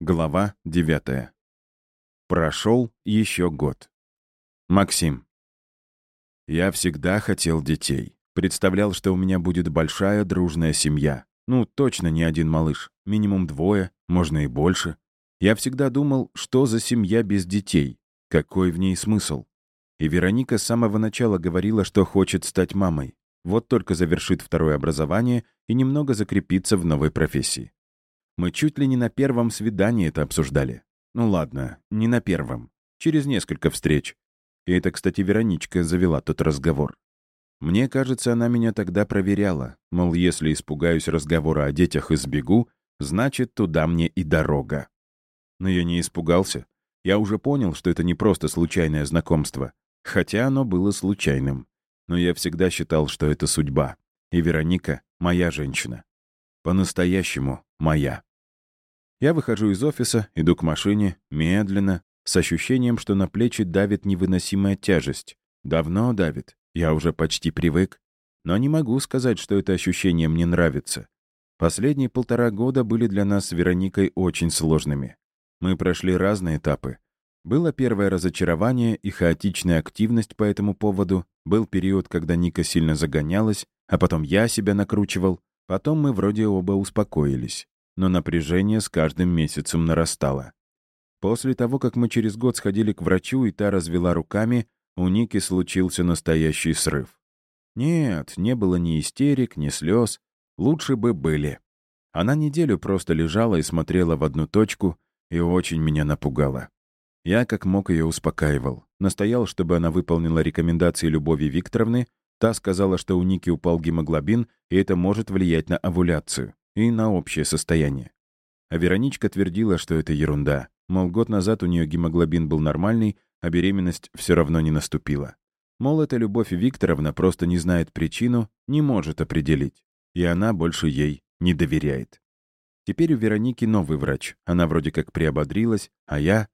Глава 9. Прошел еще год. Максим. Я всегда хотел детей. Представлял, что у меня будет большая дружная семья. Ну, точно не один малыш. Минимум двое, можно и больше. Я всегда думал, что за семья без детей? Какой в ней смысл? И Вероника с самого начала говорила, что хочет стать мамой. Вот только завершит второе образование и немного закрепиться в новой профессии. Мы чуть ли не на первом свидании это обсуждали. Ну ладно, не на первом. Через несколько встреч. И это, кстати, Вероничка завела тот разговор. Мне кажется, она меня тогда проверяла. Мол, если испугаюсь разговора о детях и сбегу, значит, туда мне и дорога. Но я не испугался. Я уже понял, что это не просто случайное знакомство. Хотя оно было случайным. Но я всегда считал, что это судьба. И Вероника — моя женщина. По-настоящему моя. Я выхожу из офиса, иду к машине, медленно, с ощущением, что на плечи давит невыносимая тяжесть. Давно давит, я уже почти привык. Но не могу сказать, что это ощущение мне нравится. Последние полтора года были для нас с Вероникой очень сложными. Мы прошли разные этапы. Было первое разочарование и хаотичная активность по этому поводу, был период, когда Ника сильно загонялась, а потом я себя накручивал, потом мы вроде оба успокоились но напряжение с каждым месяцем нарастало. После того, как мы через год сходили к врачу, и та развела руками, у Ники случился настоящий срыв. Нет, не было ни истерик, ни слез. Лучше бы были. Она неделю просто лежала и смотрела в одну точку, и очень меня напугала. Я как мог ее успокаивал. Настоял, чтобы она выполнила рекомендации Любови Викторовны. Та сказала, что у Ники упал гемоглобин, и это может влиять на овуляцию и на общее состояние. А Вероничка твердила, что это ерунда. Мол, год назад у нее гемоглобин был нормальный, а беременность все равно не наступила. Мол, эта Любовь Викторовна просто не знает причину, не может определить. И она больше ей не доверяет. Теперь у Вероники новый врач. Она вроде как приободрилась, а я...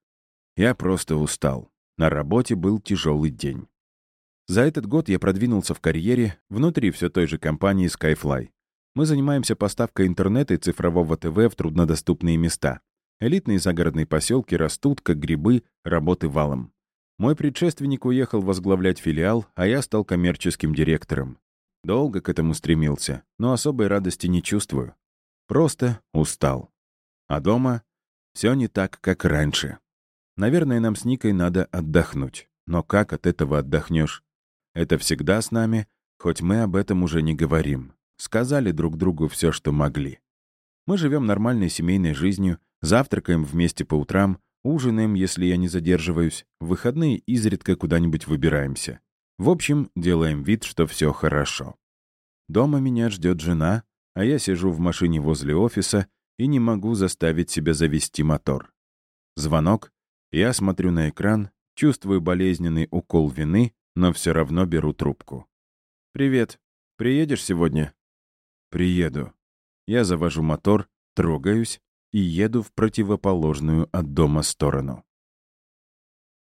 Я просто устал. На работе был тяжелый день. За этот год я продвинулся в карьере внутри все той же компании Skyfly. Мы занимаемся поставкой интернета и цифрового ТВ в труднодоступные места. Элитные загородные поселки растут, как грибы, работы валом. Мой предшественник уехал возглавлять филиал, а я стал коммерческим директором. Долго к этому стремился, но особой радости не чувствую. Просто устал. А дома все не так, как раньше. Наверное, нам с Никой надо отдохнуть. Но как от этого отдохнешь? Это всегда с нами, хоть мы об этом уже не говорим. Сказали друг другу все, что могли. Мы живем нормальной семейной жизнью, завтракаем вместе по утрам, ужинаем, если я не задерживаюсь, в выходные изредка куда-нибудь выбираемся. В общем, делаем вид, что все хорошо. Дома меня ждет жена, а я сижу в машине возле офиса и не могу заставить себя завести мотор. Звонок, я смотрю на экран, чувствую болезненный укол вины, но все равно беру трубку. «Привет. Приедешь сегодня?» Приеду. Я завожу мотор, трогаюсь и еду в противоположную от дома сторону.